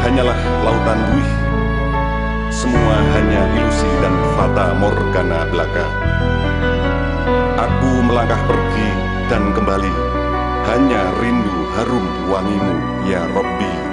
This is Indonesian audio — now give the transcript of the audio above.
Hanyalah lautan buih. Semua hanya ilusi dan fata morgana belaka. Aku melangkah pergi dan kembali. Hanya rindu harum wangimu ya Robbi